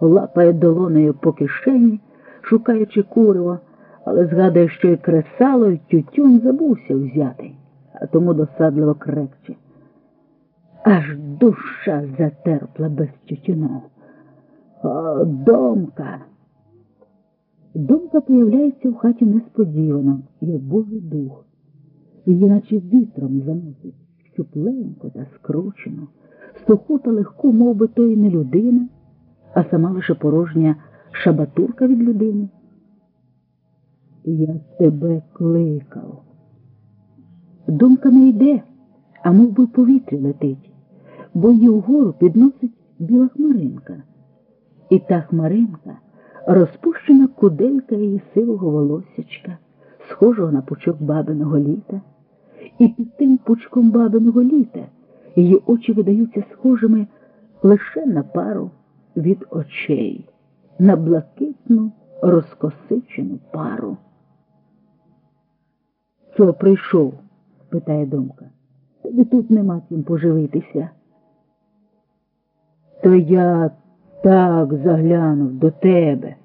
лапає долонею по кишені, шукаючи куриво, але згадує, що і кресало, і тютюн забувся взяти, а тому досадливо крекче. Аж душа затерпла без тютюна. О, домка. Домка появляється в хаті несподівано, як Божий дух. Її наче вітром заносить, щупленько та скручено, суху та легку, мов би то і не людина, а сама лише порожня шабатурка від людини. Я тебе кликав. Думка не йде, а мов би повітря летить, бо її вгору підносить біла хмаринка. І та хмаринка розпущена куделька її сивого волосячка, схожого на пучок бабиного літа, і під тим пучком бабиного літа її очі видаються схожими лише на пару від очей, на блакитну розкосичену пару. Що прийшов? питає Домка. Тобі тут нема чим поживитися. То я так заглянув до тебе.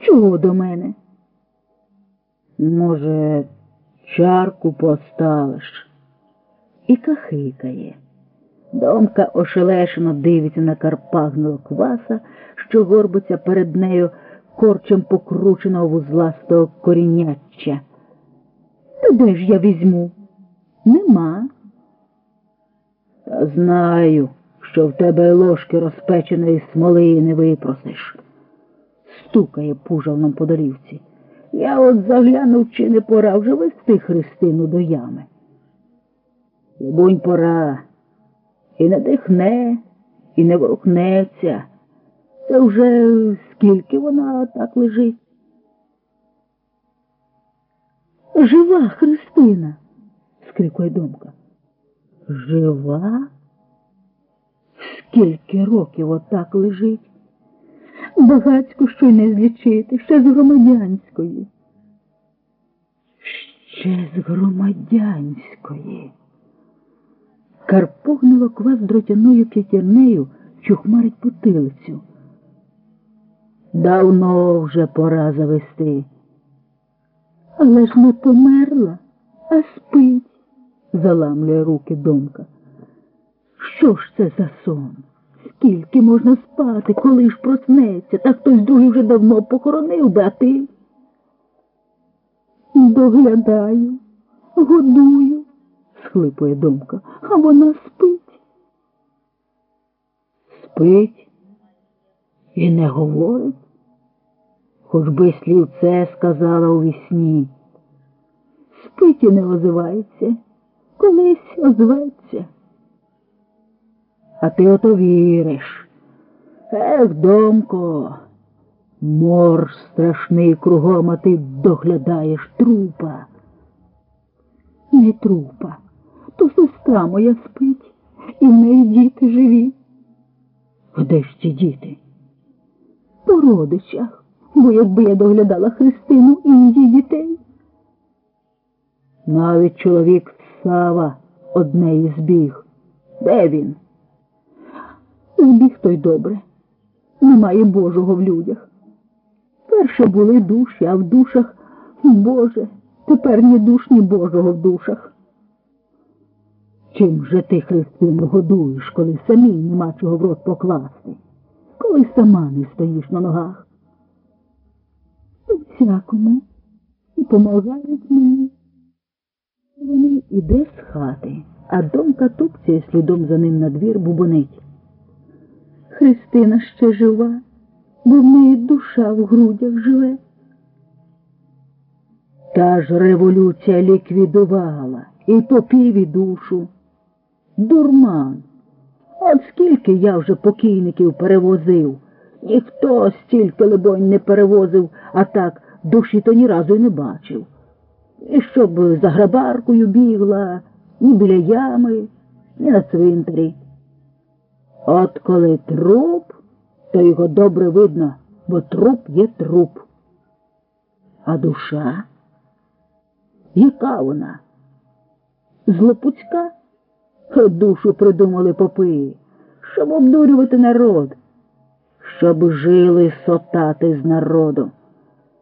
Чого до мене? Може, чарку поставиш? І кахикає. Домка ошелешено дивиться на карпагного кваса, що горбиться перед нею корчем покрученого вузластого коріняччя. Та де ж я візьму? Нема. Та знаю, що в тебе ложки розпеченої смоли не випросиш. Стукає пужалном по долівці. Я от заглянув, чи не пора вже вести Христину до ями. Либонь, пора. І не дихне, і не ворухнеться. Це вже скільки вона так лежить. Жива Христина, скрикує Домка. Жива? Скільки років отак лежить? Багацько що й не злічити, ще з громадянської. Ще з громадянської. Карпогнуло квас дротяною п'ятірнею, що хмарить потилицю. Давно вже пора завести. Але ж не померла, а спить, заламлює руки Домка. Що ж це за сон? Скільки можна спати, коли ж проснеться, та хтось другий вже давно похоронив би, а ти? Доглядаю, годую, схлипує Домка, а вона спить. Спить і не говорить, хоч би слівце сказала у вісні. Спить і не озивається, колись озветься. А ти ото віриш. Ех, домко, мор страшний кругом, а ти доглядаєш трупа. Не трупа, то сестра моя спить, і в неї діти живі. Де ж ці діти? По родичах, бо якби я доглядала Христину і її дітей. Навіть чоловік Сава однеї збіг. Де він? Збіг той добре. Немає Божого в людях. Перше були душі, а в душах Боже, тепер ні душ, ні Божого в душах. Чим же ти Христину годуєш, коли самій нема чого в рот покласти, коли сама не стоїш на ногах? Всякому і помагають мені. Вони іде з хати, а домка тупцяє слідом за ним на двір бубонить. Христина ще жива, бо в неї душа в грудях живе. Та ж революція ліквідувала і попів і душу. Дурман. От скільки я вже покійників перевозив. Ніхто стільки, либонь, не перевозив, а так душі то ні разу не бачив. І щоб за грабаркою бігла, ні біля ями, ні на цвинтарі. От коли труп, то його добре видно, бо труп є труп. А душа? Яка вона? Злопуцька? Душу придумали попи, щоб обдурювати народ, щоб жили сотати з народу.